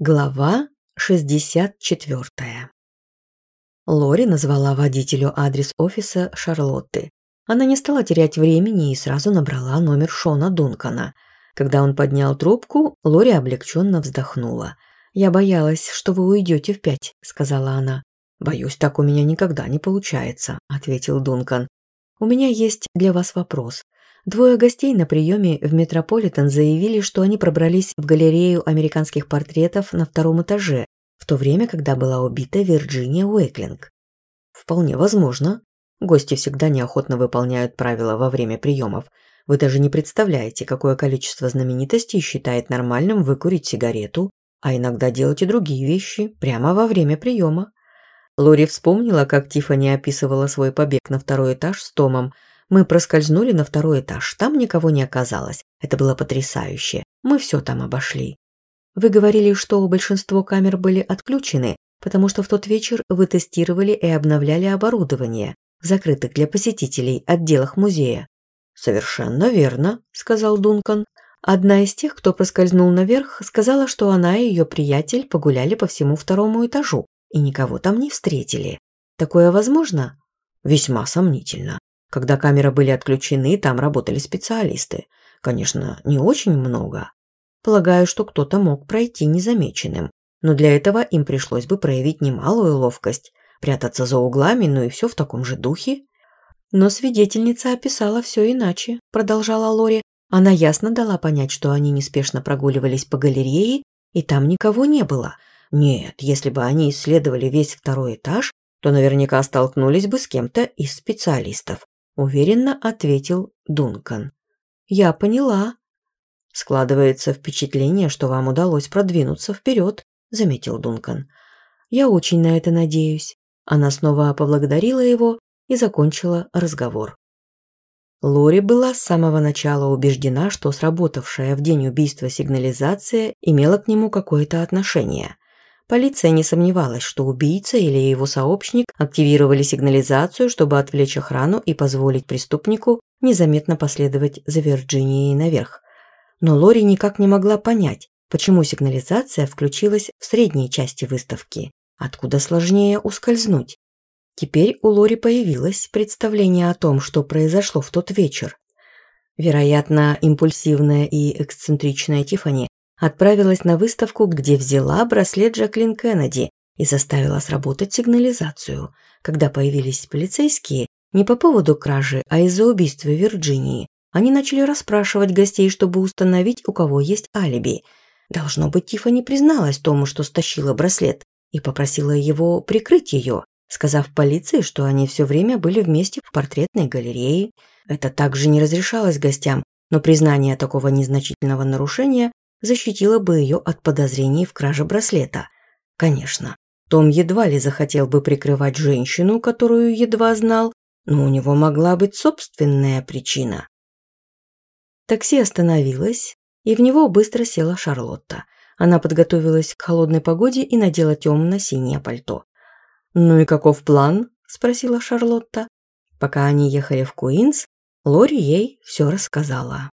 Глава 64. Лори назвала водителю адрес офиса Шарлотты. Она не стала терять времени и сразу набрала номер Шона Дункана. Когда он поднял трубку, Лори облегченно вздохнула. «Я боялась, что вы уйдете в пять», – сказала она. «Боюсь, так у меня никогда не получается», – ответил Дункан. «У меня есть для вас вопрос. Двое гостей на приеме в Метрополитен заявили, что они пробрались в галерею американских портретов на втором этаже, в то время, когда была убита Вирджиния Уэклинг. Вполне возможно. Гости всегда неохотно выполняют правила во время приемов. Вы даже не представляете, какое количество знаменитостей считает нормальным выкурить сигарету, а иногда делать и другие вещи прямо во время приема. Лори вспомнила, как Тиффани описывала свой побег на второй этаж с Томом, мы проскользнули на второй этаж, там никого не оказалось. Это было потрясающе. Мы все там обошли. Вы говорили, что большинство камер были отключены, потому что в тот вечер вы тестировали и обновляли оборудование, в закрытых для посетителей отделах музея. «Совершенно верно», – сказал Дункан. Одна из тех, кто проскользнул наверх, сказала, что она и ее приятель погуляли по всему второму этажу и никого там не встретили. Такое возможно? Весьма сомнительно. Когда камеры были отключены, там работали специалисты. Конечно, не очень много. Полагаю, что кто-то мог пройти незамеченным, но для этого им пришлось бы проявить немалую ловкость, прятаться за углами, ну и все в таком же духе. Но свидетельница описала все иначе, продолжала Лори. Она ясно дала понять, что они неспешно прогуливались по галерее, и там никого не было. Нет, если бы они исследовали весь второй этаж, то наверняка столкнулись бы с кем-то из специалистов уверенно ответил Дункан. «Я поняла». «Складывается впечатление, что вам удалось продвинуться вперед», заметил Дункан. «Я очень на это надеюсь». Она снова поблагодарила его и закончила разговор. Лори была с самого начала убеждена, что сработавшая в день убийства сигнализация имела к нему какое-то отношение. Полиция не сомневалась, что убийца или его сообщник активировали сигнализацию, чтобы отвлечь охрану и позволить преступнику незаметно последовать за Вирджинией наверх. Но Лори никак не могла понять, почему сигнализация включилась в средней части выставки, откуда сложнее ускользнуть. Теперь у Лори появилось представление о том, что произошло в тот вечер. Вероятно, импульсивная и эксцентричная Тифани отправилась на выставку, где взяла браслет Жаклин Кеннеди и заставила сработать сигнализацию, когда появились полицейские не по поводу кражи, а из-за убийства Вирджинии. Они начали расспрашивать гостей, чтобы установить, у кого есть алиби. Должно быть, Тиффани призналась Тому, что стащила браслет, и попросила его прикрыть ее, сказав полиции, что они все время были вместе в портретной галерее. Это также не разрешалось гостям, но признание такого незначительного нарушения защитила бы ее от подозрений в краже браслета. Конечно, Том едва ли захотел бы прикрывать женщину, которую едва знал, но у него могла быть собственная причина. Такси остановилось, и в него быстро села Шарлотта. Она подготовилась к холодной погоде и надела темно-синее пальто. «Ну и каков план?» – спросила Шарлотта. Пока они ехали в Куинс, Лори ей все рассказала.